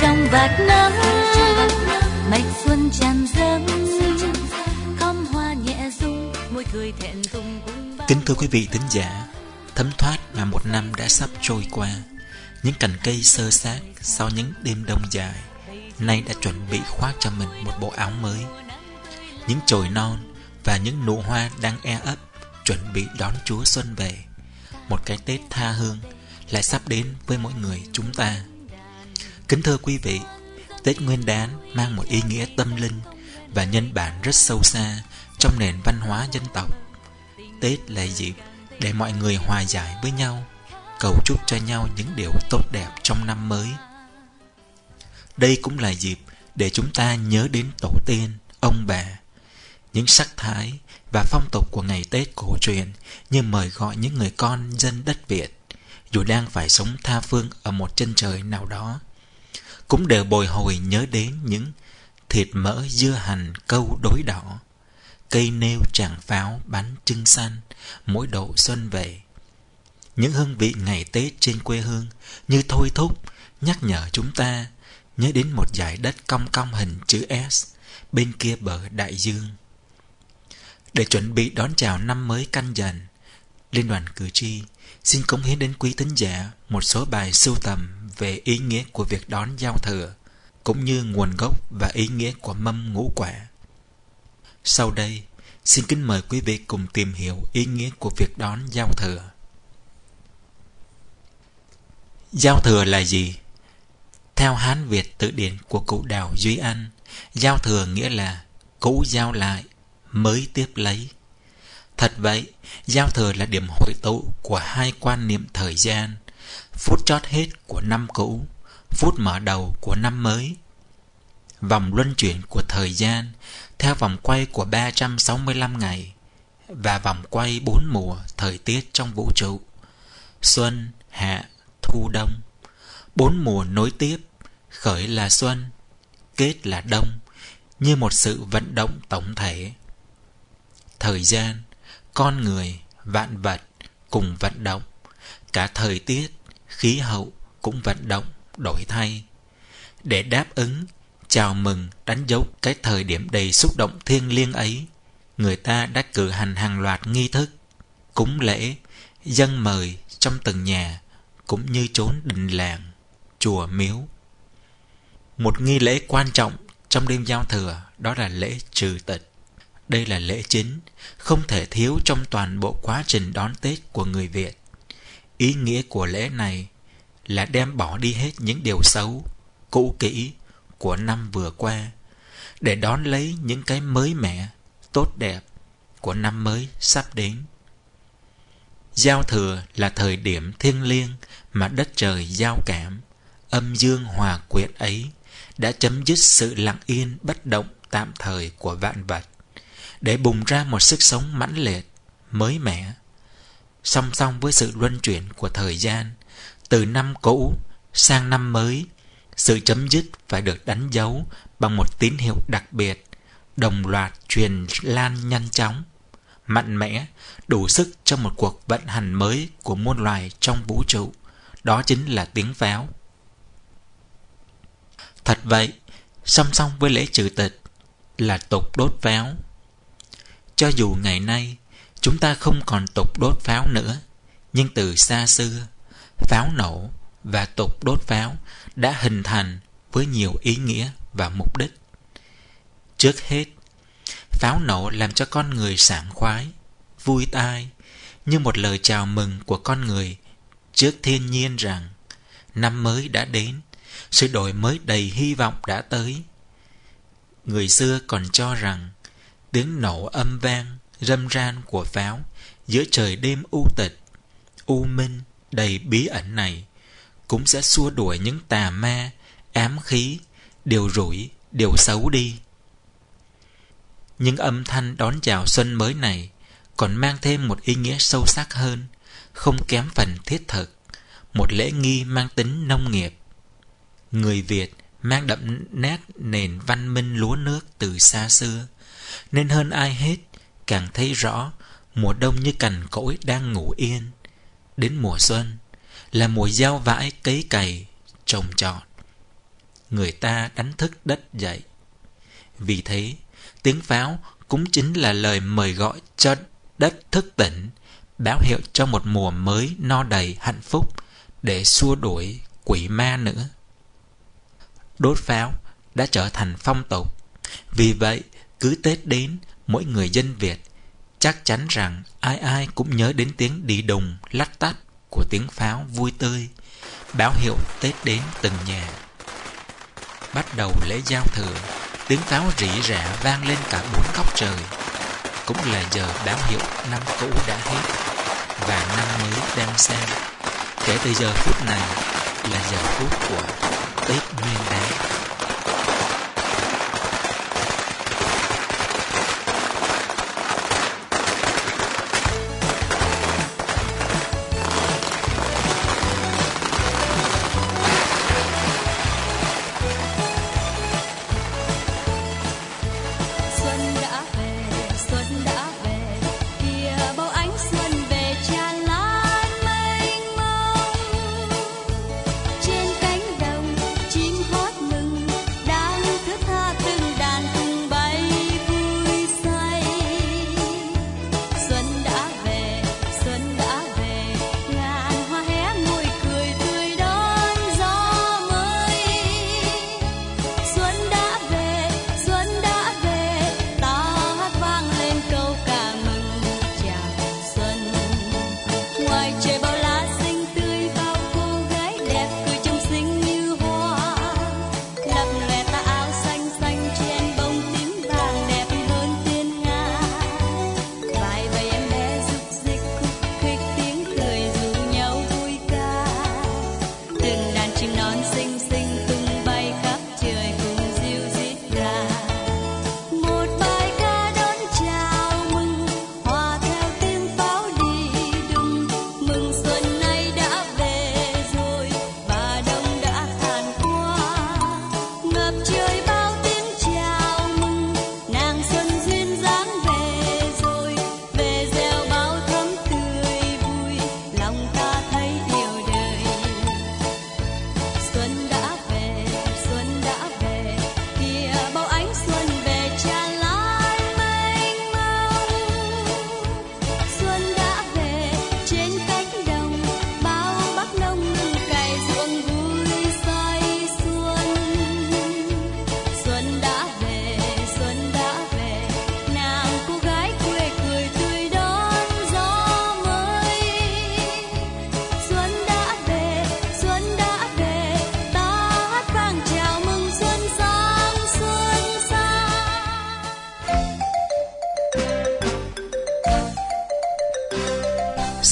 trong vạt nắng mạch xuân tràn dâng khóm hoa nhẹ rung, môi cười thẹn thùng kính thưa quý vị thính giả, thấm thoát mà một năm đã sắp trôi qua những cành cây sơ sát sau những đêm đông dài, nay đã chuẩn bị khoác cho mình một bộ áo mới những chồi non và những nụ hoa đang e ấp chuẩn bị đón Chúa Xuân về. Một cái Tết tha hương lại sắp đến với mỗi người chúng ta. Kính thưa quý vị, Tết Nguyên đán mang một ý nghĩa tâm linh và nhân bản rất sâu xa trong nền văn hóa dân tộc. Tết là dịp để mọi người hòa giải với nhau, cầu chúc cho nhau những điều tốt đẹp trong năm mới. Đây cũng là dịp để chúng ta nhớ đến tổ tiên, ông bà, những sắc thái và phong tục của ngày Tết cổ truyền như mời gọi những người con dân đất Việt, dù đang phải sống tha phương ở một chân trời nào đó, cũng đều bồi hồi nhớ đến những thịt mỡ dưa hành câu đối đỏ, cây nêu tràng pháo bánh trưng xanh mỗi độ xuân về. Những hương vị ngày Tết trên quê hương như thôi thúc nhắc nhở chúng ta nhớ đến một dải đất cong cong hình chữ S bên kia bờ đại dương. Để chuẩn bị đón chào năm mới canh dần, Liên đoàn cử tri xin cống hiến đến quý thính giả một số bài sưu tầm về ý nghĩa của việc đón giao thừa, cũng như nguồn gốc và ý nghĩa của mâm ngũ quả. Sau đây, xin kính mời quý vị cùng tìm hiểu ý nghĩa của việc đón giao thừa. Giao thừa là gì? Theo Hán Việt từ điển của cụ Đào Duy Anh, giao thừa nghĩa là cũ giao lại, mới tiếp lấy. Thật vậy, giao thừa là điểm hội tụ của hai quan niệm thời gian, phút chót hết của năm cũ, phút mở đầu của năm mới. Vòng luân chuyển của thời gian theo vòng quay của 365 ngày và vòng quay bốn mùa thời tiết trong vũ trụ. Xuân, hạ, thu, đông. Bốn mùa nối tiếp, khởi là xuân, kết là đông, như một sự vận động tổng thể thời gian, con người, vạn vật cùng vận động. Cả thời tiết, khí hậu cũng vận động, đổi thay. Để đáp ứng, chào mừng, đánh dấu cái thời điểm đầy xúc động thiêng liêng ấy, người ta đã cử hành hàng loạt nghi thức, cúng lễ, dân mời trong từng nhà, cũng như chốn đình làng, chùa miếu. Một nghi lễ quan trọng trong đêm giao thừa đó là lễ trừ tịch. Đây là lễ chính, không thể thiếu trong toàn bộ quá trình đón Tết của người Việt. Ý nghĩa của lễ này là đem bỏ đi hết những điều xấu, cũ kỹ của năm vừa qua, để đón lấy những cái mới mẻ, tốt đẹp của năm mới sắp đến. Giao thừa là thời điểm thiêng liêng mà đất trời giao cảm, âm dương hòa quyện ấy đã chấm dứt sự lặng yên bất động tạm thời của vạn vật để bùng ra một sức sống mãnh liệt, mới mẻ. Song song với sự luân chuyển của thời gian, từ năm cũ sang năm mới, sự chấm dứt phải được đánh dấu bằng một tín hiệu đặc biệt, đồng loạt truyền lan nhanh chóng, mạnh mẽ, đủ sức cho một cuộc vận hành mới của muôn loài trong vũ trụ. Đó chính là tiếng pháo. Thật vậy, song song với lễ trừ tịch là tục đốt pháo cho dù ngày nay chúng ta không còn tục đốt pháo nữa, nhưng từ xa xưa, pháo nổ và tục đốt pháo đã hình thành với nhiều ý nghĩa và mục đích. Trước hết, pháo nổ làm cho con người sảng khoái, vui tai, như một lời chào mừng của con người trước thiên nhiên rằng năm mới đã đến, sự đổi mới đầy hy vọng đã tới. Người xưa còn cho rằng tiếng nổ âm vang, râm ran của pháo giữa trời đêm u tịch, u minh đầy bí ẩn này cũng sẽ xua đuổi những tà ma, ám khí, điều rủi, điều xấu đi. Những âm thanh đón chào xuân mới này còn mang thêm một ý nghĩa sâu sắc hơn, không kém phần thiết thực, một lễ nghi mang tính nông nghiệp. Người Việt mang đậm nét nền văn minh lúa nước từ xa xưa, nên hơn ai hết càng thấy rõ mùa đông như cằn cỗi đang ngủ yên. Đến mùa xuân là mùa gieo vãi cấy cày, trồng trọt. Người ta đánh thức đất dậy. Vì thế, tiếng pháo cũng chính là lời mời gọi cho đất thức tỉnh, báo hiệu cho một mùa mới no đầy hạnh phúc để xua đuổi quỷ ma nữa. Đốt pháo đã trở thành phong tục. Vì vậy, cứ Tết đến, mỗi người dân Việt chắc chắn rằng ai ai cũng nhớ đến tiếng đi đồng lắt tắt của tiếng pháo vui tươi, báo hiệu Tết đến từng nhà. Bắt đầu lễ giao thừa, tiếng pháo rỉ rả vang lên cả bốn góc trời. Cũng là giờ báo hiệu năm cũ đã hết và năm mới đang sang. Kể từ giờ phút này là giờ phút của Tết Nguyên Đán.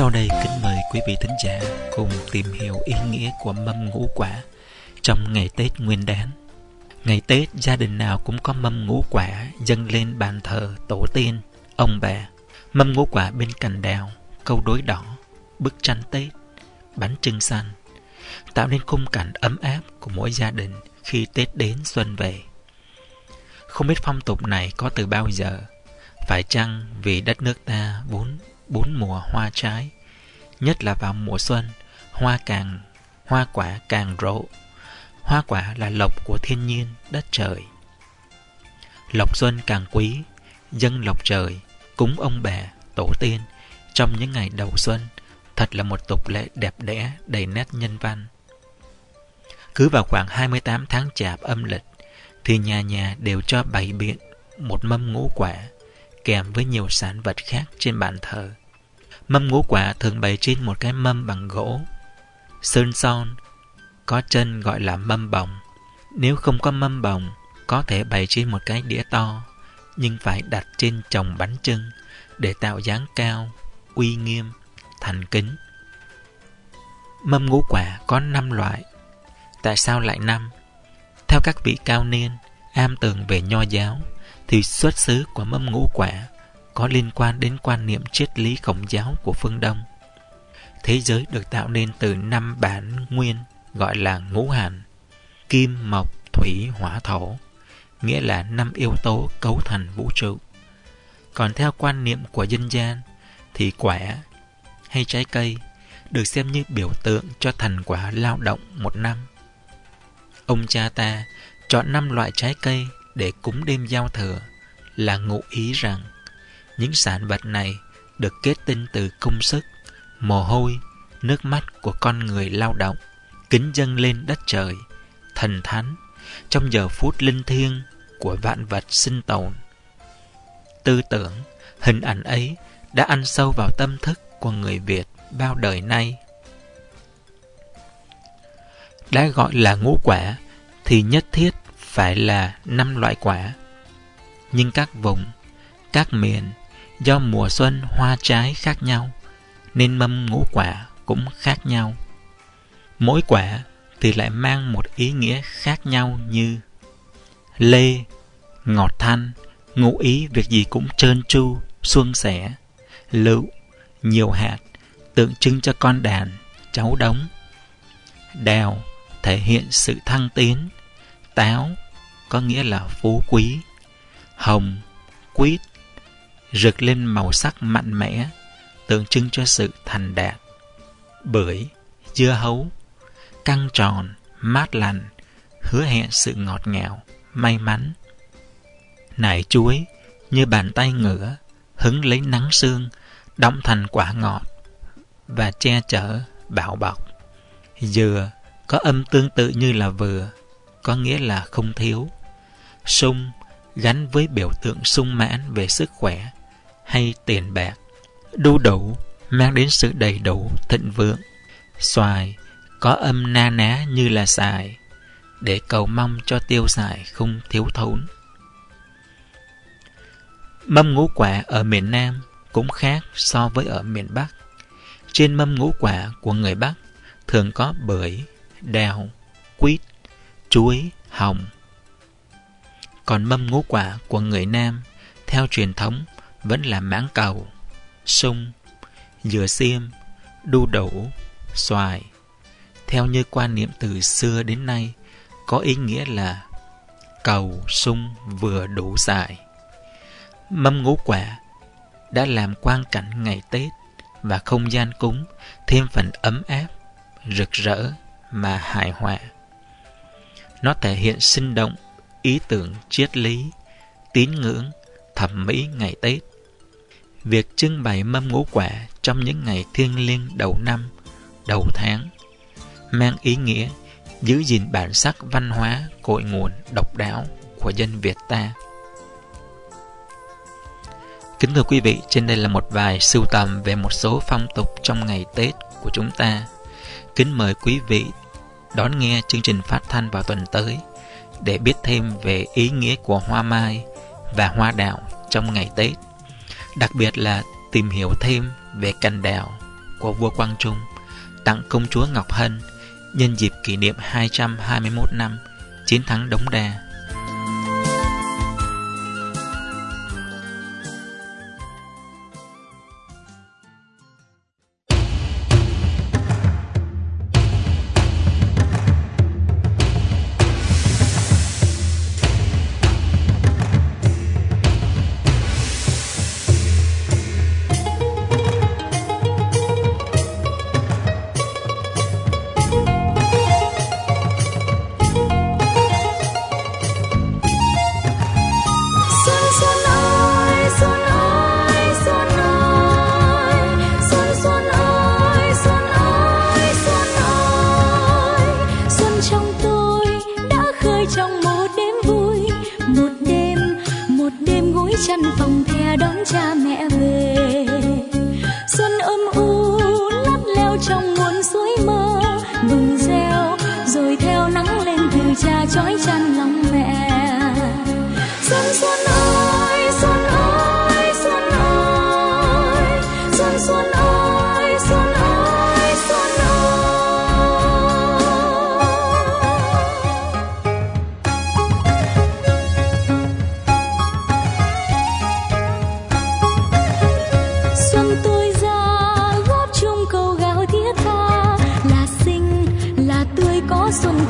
Sau đây kính mời quý vị thính giả cùng tìm hiểu ý nghĩa của mâm ngũ quả trong ngày Tết Nguyên đán. Ngày Tết gia đình nào cũng có mâm ngũ quả dâng lên bàn thờ tổ tiên, ông bà. Mâm ngũ quả bên cành đào, câu đối đỏ, bức tranh Tết, bánh trưng xanh, tạo nên khung cảnh ấm áp của mỗi gia đình khi Tết đến xuân về. Không biết phong tục này có từ bao giờ, phải chăng vì đất nước ta vốn bốn mùa hoa trái, nhất là vào mùa xuân, hoa càng hoa quả càng rộ. Hoa quả là lộc của thiên nhiên, đất trời. Lộc xuân càng quý, dân lộc trời, cúng ông bà, tổ tiên trong những ngày đầu xuân, thật là một tục lệ đẹp đẽ, đầy nét nhân văn. Cứ vào khoảng 28 tháng chạp âm lịch, thì nhà nhà đều cho bày biện một mâm ngũ quả, kèm với nhiều sản vật khác trên bàn thờ. Mâm ngũ quả thường bày trên một cái mâm bằng gỗ. Sơn son, có chân gọi là mâm bồng. Nếu không có mâm bồng, có thể bày trên một cái đĩa to, nhưng phải đặt trên chồng bánh trưng để tạo dáng cao, uy nghiêm, thành kính. Mâm ngũ quả có 5 loại. Tại sao lại năm? Theo các vị cao niên, am tường về nho giáo, thì xuất xứ của mâm ngũ quả có liên quan đến quan niệm triết lý khổng giáo của phương Đông. Thế giới được tạo nên từ năm bản nguyên gọi là ngũ hành, kim, mộc, thủy, hỏa, thổ, nghĩa là năm yếu tố cấu thành vũ trụ. Còn theo quan niệm của dân gian, thì quả hay trái cây được xem như biểu tượng cho thành quả lao động một năm. Ông cha ta chọn năm loại trái cây để cúng đêm giao thừa là ngụ ý rằng những sản vật này được kết tinh từ công sức, mồ hôi, nước mắt của con người lao động, kính dâng lên đất trời, thần thánh, trong giờ phút linh thiêng của vạn vật sinh tồn. Tư tưởng, hình ảnh ấy đã ăn sâu vào tâm thức của người Việt bao đời nay. Đã gọi là ngũ quả thì nhất thiết phải là năm loại quả. Nhưng các vùng, các miền do mùa xuân hoa trái khác nhau nên mâm ngũ quả cũng khác nhau. Mỗi quả thì lại mang một ý nghĩa khác nhau như lê, ngọt thanh, ngụ ý việc gì cũng trơn tru, suôn sẻ, lựu, nhiều hạt, tượng trưng cho con đàn, cháu đống. Đào thể hiện sự thăng tiến, táo có nghĩa là phú quý, hồng, quýt, rực lên màu sắc mạnh mẽ, tượng trưng cho sự thành đạt. Bưởi, dưa hấu, căng tròn, mát lành, hứa hẹn sự ngọt ngào, may mắn. Nải chuối, như bàn tay ngửa, hứng lấy nắng sương, đóng thành quả ngọt và che chở, bảo bọc. Dừa có âm tương tự như là vừa, có nghĩa là không thiếu. Sung gắn với biểu tượng sung mãn về sức khỏe hay tiền bạc. Đu đủ mang đến sự đầy đủ, thịnh vượng. Xoài có âm na ná như là xài, để cầu mong cho tiêu xài không thiếu thốn. Mâm ngũ quả ở miền Nam cũng khác so với ở miền Bắc. Trên mâm ngũ quả của người Bắc thường có bưởi, đào, quýt, chuối, hồng. Còn mâm ngũ quả của người Nam theo truyền thống vẫn là mãng cầu, sung, dừa xiêm, đu đủ, xoài. Theo như quan niệm từ xưa đến nay, có ý nghĩa là cầu sung vừa đủ dài. Mâm ngũ quả đã làm quang cảnh ngày Tết và không gian cúng thêm phần ấm áp, rực rỡ mà hài hòa. Nó thể hiện sinh động ý tưởng triết lý, tín ngưỡng, thẩm mỹ ngày Tết. Việc trưng bày mâm ngũ quả trong những ngày thiêng liêng đầu năm, đầu tháng mang ý nghĩa giữ gìn bản sắc văn hóa cội nguồn độc đáo của dân Việt ta. Kính thưa quý vị, trên đây là một vài sưu tầm về một số phong tục trong ngày Tết của chúng ta. Kính mời quý vị đón nghe chương trình phát thanh vào tuần tới để biết thêm về ý nghĩa của hoa mai và hoa đào trong ngày Tết. Đặc biệt là tìm hiểu thêm về cành đào của vua Quang Trung, tặng công chúa Ngọc Hân nhân dịp kỷ niệm 221 năm chiến thắng Đống Đa.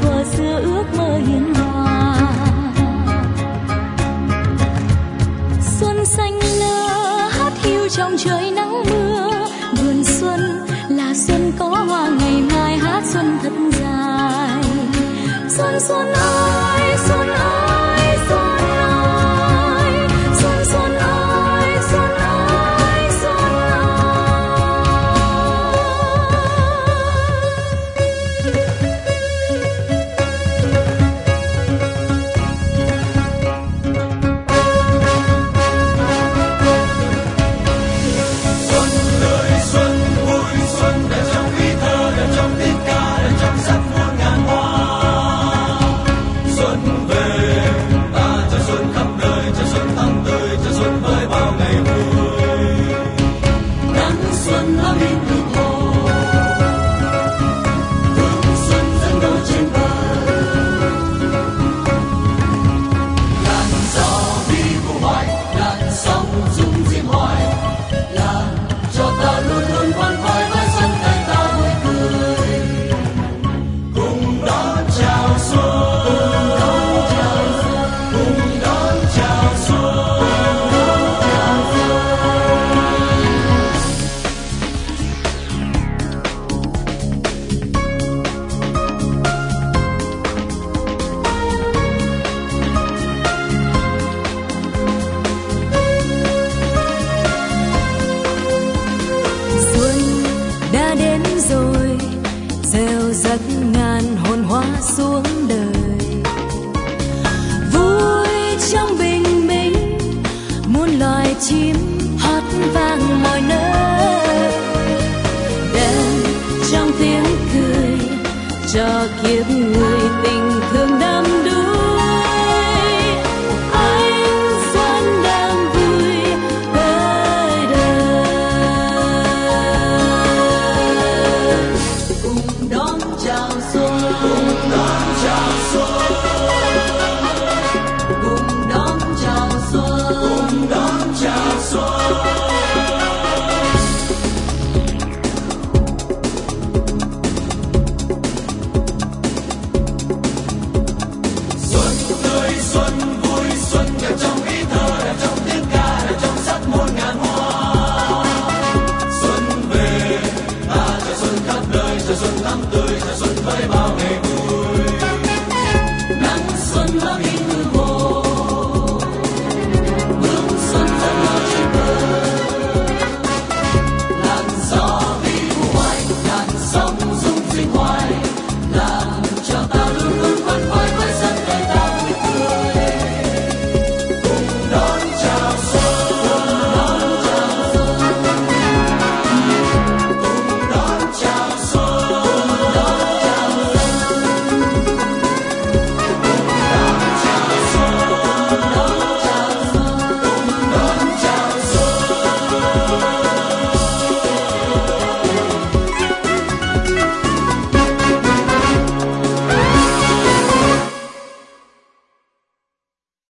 thuở xưa ước mơ hiền hòa. Xuân xanh nơ hát hiu trong trời nắng mưa. Vườn xuân là xuân có hoa, ngày mai hát xuân thật dài. Xuân xuân ơi xuân ơi. Chim hót vang mọi nơi. Đêm trong tiếng cười cho kiếp người tình thương đắm love.